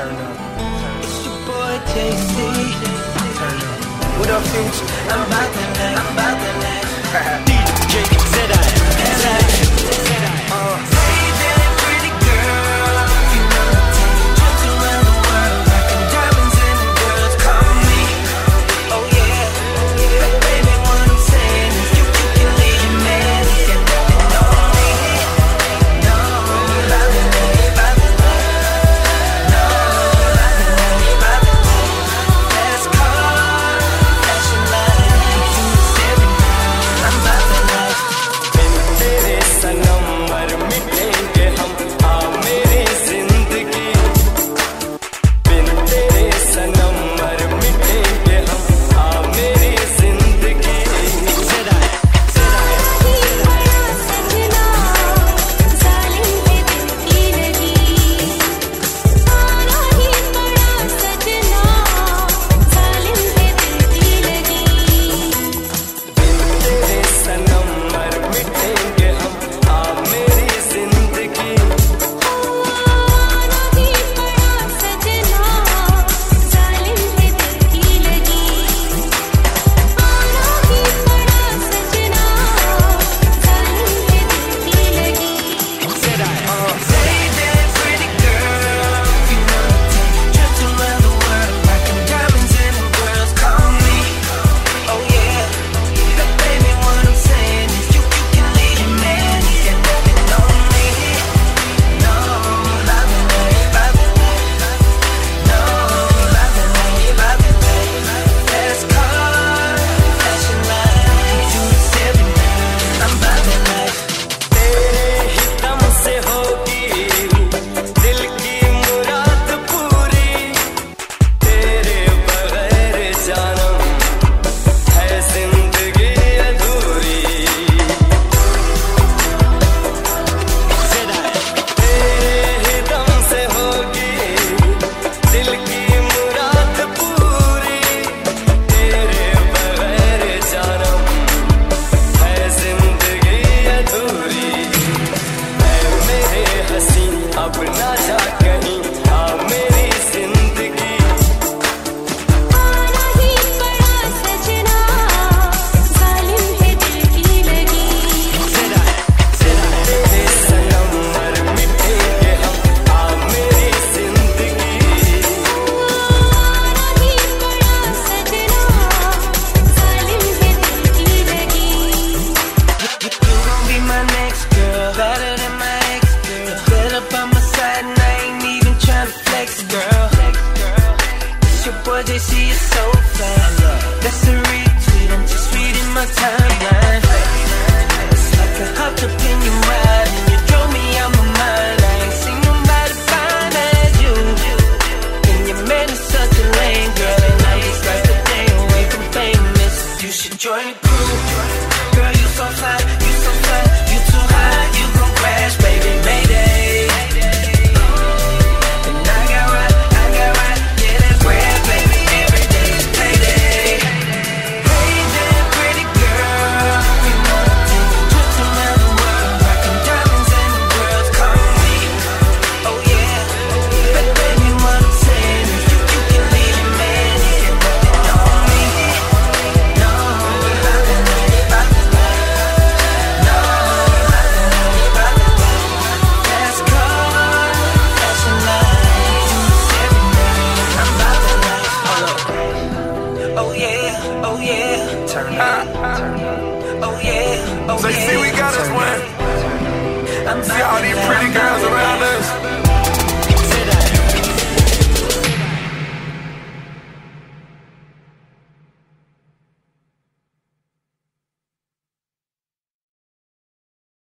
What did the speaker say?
Turn up. It's your boy JC. Turn up. What up, Future? I'm about to. I'm about to. they see it so fast. That's a retweet, I'm just reading my time. see we got us one. See all these pretty girls around us.